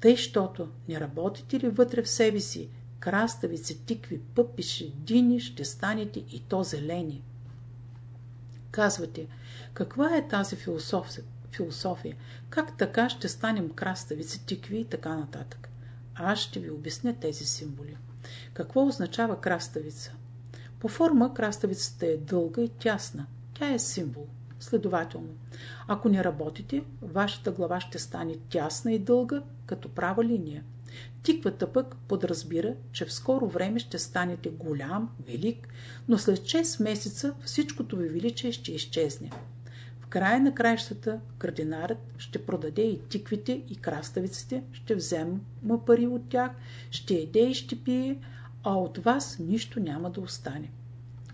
Тъй, щото не работите ли вътре в себе си, краставици, тикви, пъпиши, дини, ще станете и то зелени. Казвате, каква е тази философия? философия? Как така ще станем краставици, тикви и така нататък? Аз ще ви обясня тези символи. Какво означава краставица? По форма краставицата е дълга и тясна. Тя е символ. Следователно, ако не работите, вашата глава ще стане тясна и дълга, като права линия. Тиквата пък подразбира, че в скоро време ще станете голям, велик, но след 6 месеца всичкото ви величие ще изчезне. В края на краищата градинарът ще продаде и тиквите и краставиците, ще взема пари от тях, ще еде и ще пие, а от вас нищо няма да остане.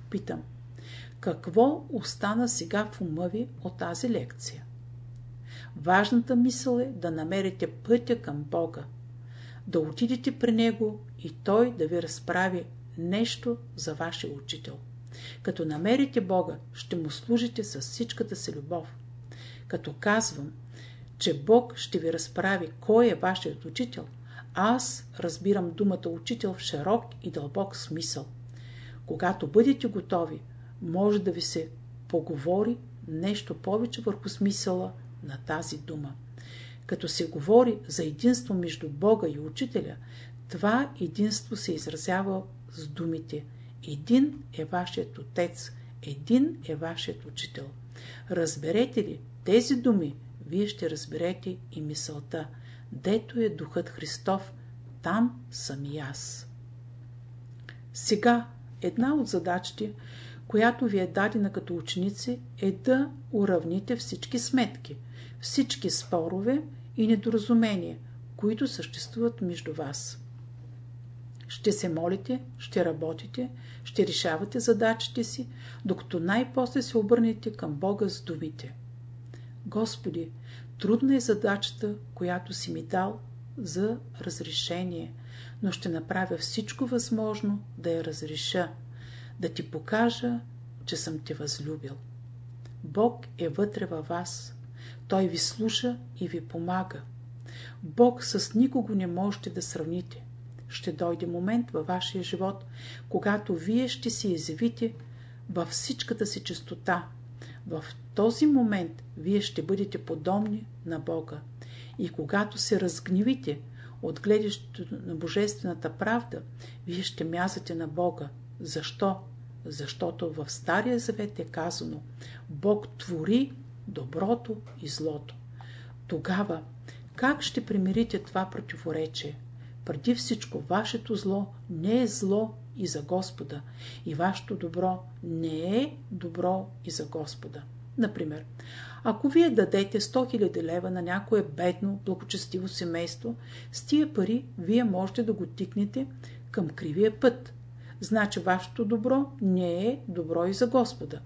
Питам, какво остана сега в ума ви от тази лекция? Важната мисъл е да намерите пътя към Бога, да отидете при Него и Той да ви разправи нещо за вашия учител. Като намерите Бога, ще му служите с всичката си любов. Като казвам, че Бог ще ви разправи кой е вашият учител, Аз разбирам думата учител в широк и дълбок смисъл. Когато бъдете готови, може да ви се поговори нещо повече върху смисъла на тази дума. Като се говори за единство между Бога и Учителя, това единство се изразява с думите Един е вашият Отец, един е вашият Учител. Разберете ли тези думи, вие ще разберете и мисълта. Дето е Духът Христов, там съм и аз. Сега една от задачите, която ви е дадена като ученици, е да уравните всички сметки, всички спорове и недоразумения, които съществуват между вас. Ще се молите, ще работите, ще решавате задачите си, докато най-после се обърнете към Бога с думите. Господи, трудна е задачата, която си ми дал за разрешение, но ще направя всичко възможно да я разреша, да ти покажа, че съм те възлюбил. Бог е вътре във вас. Той ви слуша и ви помага. Бог с никого не можете да сравните. Ще дойде момент във вашия живот, когато вие ще се изявите във всичката си чистота. В този момент вие ще бъдете подобни на Бога. И когато се разгневите от гледащето на Божествената правда, вие ще мязате на Бога. Защо? Защото в Стария Завет е казано Бог твори доброто и злото. Тогава как ще примирите това противоречие? Преди всичко, вашето зло не е зло и за Господа, и вашето добро не е добро и за Господа. Например, ако вие дадете 100 000 лева на някое бедно, благочестиво семейство, с тия пари вие можете да го тикнете към кривия път. Значи вашето добро не е добро и за Господа.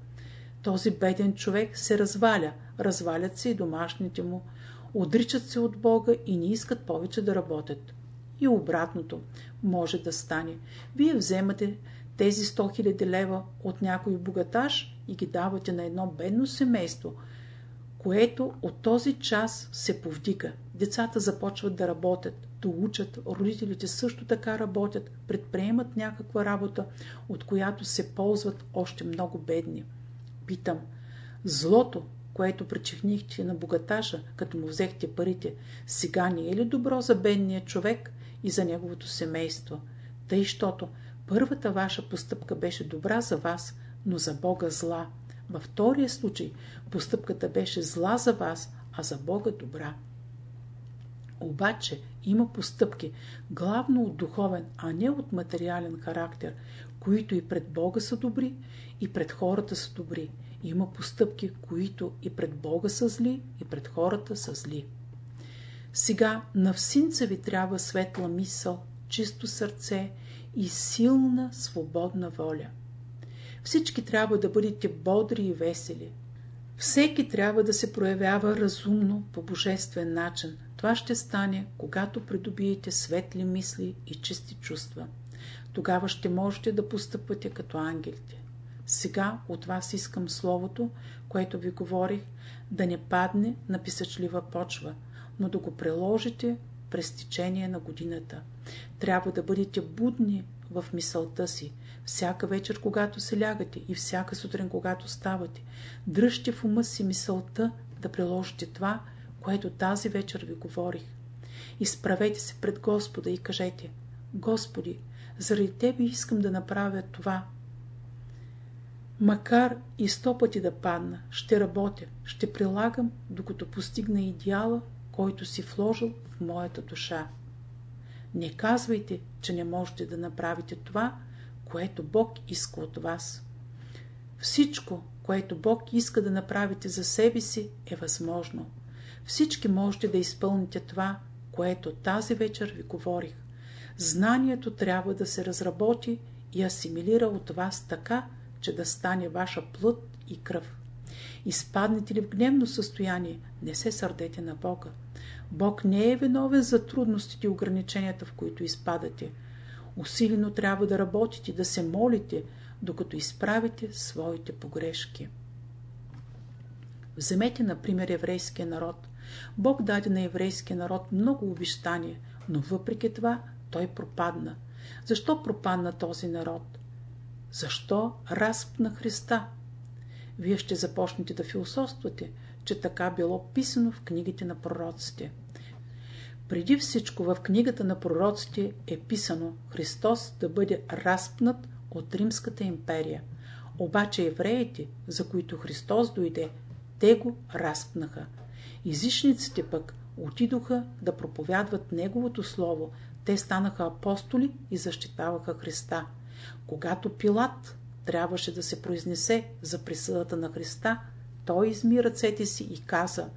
Този беден човек се разваля, развалят се и домашните му, отричат се от Бога и не искат повече да работят. И обратното може да стане. Вие вземате тези 100 000 лева от някой богаташ и ги давате на едно бедно семейство, което от този час се повдига. Децата започват да работят, да учат, родителите също така работят, предприемат някаква работа, от която се ползват още много бедни. Питам, злото, което причинихте на богаташа, като му взехте парите, сега не е ли добро за бедния човек и за неговото семейство? Тъй, щото първата ваша постъпка беше добра за вас, но за Бога зла. Във втория случай постъпката беше зла за вас, а за Бога добра. Обаче има постъпки, главно от духовен, а не от материален характер, които и пред Бога са добри, и пред хората са добри. Има постъпки, които и пред Бога са зли, и пред хората са зли. Сега на всинца ви трябва светла мисъл, чисто сърце и силна, свободна воля. Всички трябва да бъдете бодри и весели. Всеки трябва да се проявява разумно, по божествен начин. Това ще стане, когато придобиете светли мисли и чисти чувства. Тогава ще можете да постъпвате като ангелите. Сега от вас искам словото, което ви говорих, да не падне на писачлива почва, но да го приложите през течение на годината. Трябва да бъдете будни в мисълта си, всяка вечер, когато се лягате и всяка сутрин, когато ставате. Дръжте в ума си мисълта да приложите това, което тази вечер ви говорих. Изправете се пред Господа и кажете, Господи, заради Тебе искам да направя това. Макар и сто пъти да падна, ще работя, ще прилагам, докато постигна идеала, който си вложил в моята душа. Не казвайте, че не можете да направите това, което Бог иска от вас. Всичко, което Бог иска да направите за себе си, е възможно. Всички можете да изпълните това, което тази вечер ви говорих. Знанието трябва да се разработи и асимилира от вас така, че да стане ваша плът и кръв. Изпаднете ли в гневно състояние, не се сърдете на Бога. Бог не е виновен за трудностите и ограниченията, в които изпадате. Усилено трябва да работите, да се молите, докато изправите своите погрешки. Вземете, например, еврейския народ. Бог даде на еврейския народ много обещания, но въпреки това той пропадна. Защо пропадна този народ? Защо разпна Христа? Вие ще започнете да философствате, че така било писано в книгите на пророците. Преди всичко в книгата на пророците е писано Христос да бъде разпнат от Римската империя. Обаче евреите, за които Христос дойде, те го разпнаха. Изишниците пък отидоха да проповядват Неговото Слово. Те станаха апостоли и защитаваха Христа. Когато Пилат трябваше да се произнесе за присъдата на Христа, той изми ръцете си и каза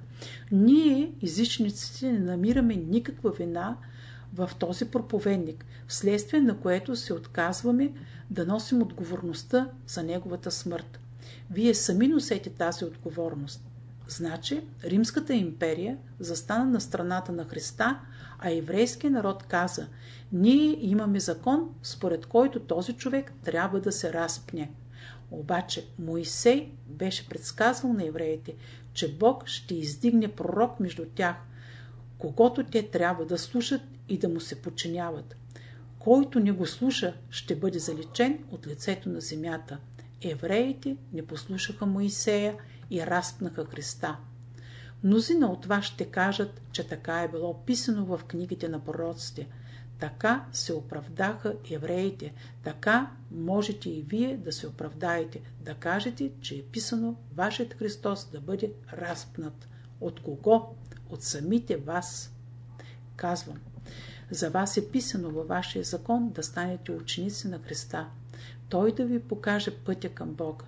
Ние, езичниците, не намираме никаква вина в този проповедник, вследствие на което се отказваме да носим отговорността за неговата смърт. Вие сами носете тази отговорност. Значи, Римската империя застана на страната на Христа, а еврейският народ каза, ние имаме закон, според който този човек трябва да се разпне. Обаче Моисей беше предсказал на евреите, че Бог ще издигне пророк между тях, когато те трябва да слушат и да му се подчиняват. Който не го слуша, ще бъде заличен от лицето на земята. Евреите не послушаха Моисея и разпнаха Христа. Мнозина от вас ще кажат, че така е било писано в книгите на пророците. Така се оправдаха евреите. Така можете и вие да се оправдаете, да кажете, че е писано вашият Христос да бъде разпнат. От кого? От самите вас. Казвам, за вас е писано във вашия закон да станете ученици на Христа. Той да ви покаже пътя към Бога.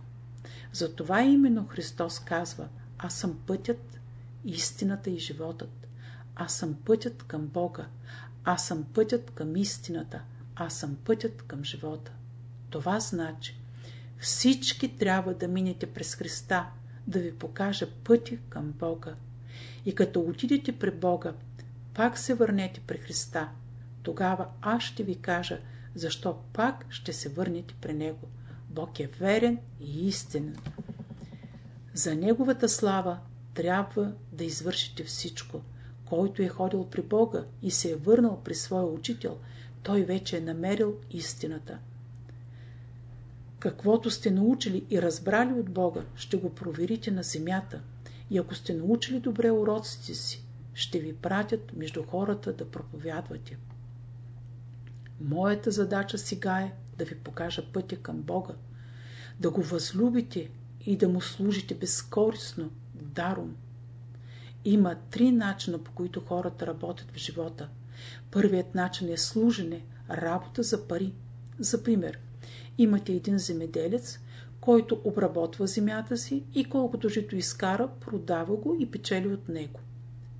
Затова именно Христос казва, аз съм пътят, истината и животът. Аз съм пътят към Бога. Аз съм пътят към истината. Аз съм пътят към живота. Това значи, всички трябва да минете през Христа, да ви покажа пътя към Бога. И като отидете при Бога, пак се върнете при Христа. Тогава аз ще ви кажа, защо пак ще се върнете при Него. Бог е верен и истинен. За Неговата слава трябва да извършите всичко. Който е ходил при Бога и се е върнал при своя учител, той вече е намерил истината. Каквото сте научили и разбрали от Бога, ще го проверите на земята. И ако сте научили добре уроците си, ще ви пратят между хората да проповядвате. Моята задача сега е да ви покажа пътя към Бога, да го възлюбите и да му служите безкорисно, даром. Има три начина, по които хората работят в живота. Първият начин е служене, работа за пари. За пример, имате един земеделец, който обработва земята си и колкото жито изкара, продава го и печели от него.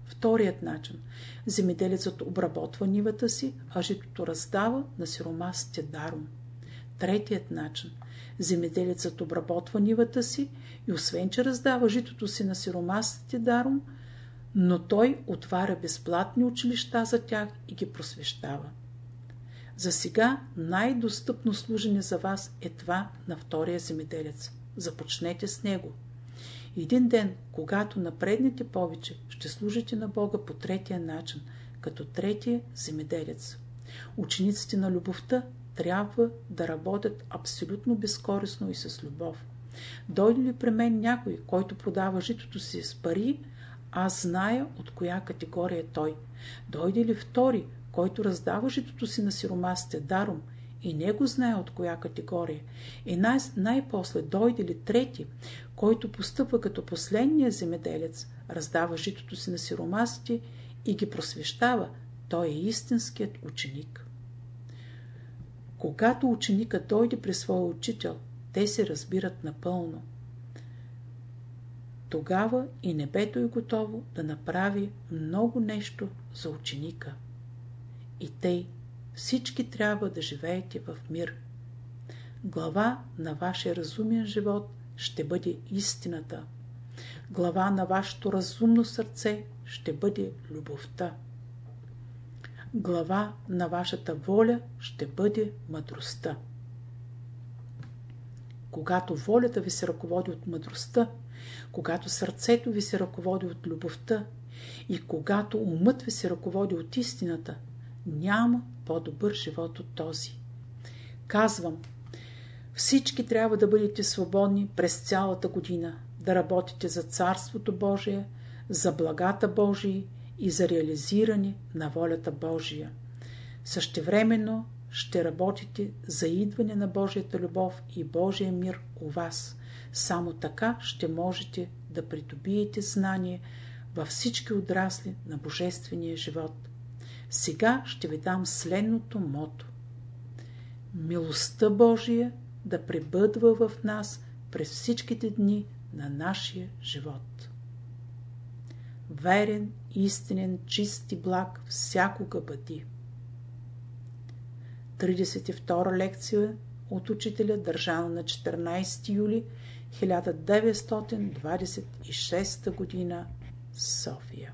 Вторият начин. Земеделецът обработва нивата си, а житото раздава на сиромасите даром. Третият начин. Земеделецът обработва нивата си и освен, че раздава житото си на сиромасите даром, но той отваря безплатни училища за тях и ги просвещава. За сега най-достъпно служене за вас е това на втория земеделец. Започнете с него. Един ден, когато напреднете повече, ще служите на Бога по третия начин, като третия земеделец. Учениците на любовта трябва да работят абсолютно безкорисно и с любов. Дойде ли при мен някой, който продава житото си с пари, аз зная от коя категория е той. Дойде ли втори, който раздава житото си на сиромасите даром и не го знае от коя категория. И най- най-после дойде ли трети, който постъпва като последния земеделец, раздава житото си на сиромасите и ги просвещава, той е истинският ученик. Когато ученикът дойде при своя учител, те се разбират напълно. Тогава и небето е готово да направи много нещо за ученика. И тъй всички трябва да живеете в мир. Глава на вашия разумен живот ще бъде истината. Глава на вашето разумно сърце ще бъде любовта. Глава на вашата воля ще бъде мъдростта. Когато волята ви се ръководи от мъдростта, когато сърцето ви се ръководи от любовта и когато умът ви се ръководи от истината, Няма по-добър живот от този. Казвам, всички трябва да бъдете свободни през цялата година, да работите за Царството Божие, за благата Божии и за реализиране на волята Божия. Същевременно ще работите за идване на Божията любов и Божия мир у вас. Само така ще можете да придобиете знание във всички отрасли на Божествения живот. Сега ще ви дам следното мото. Милостта Божия да пребъдва в нас през всичките дни на нашия живот. Верен, истинен, чист и благ всякога бъди. 32 лекция от учителя, държана на 14 юли 1926 г. София.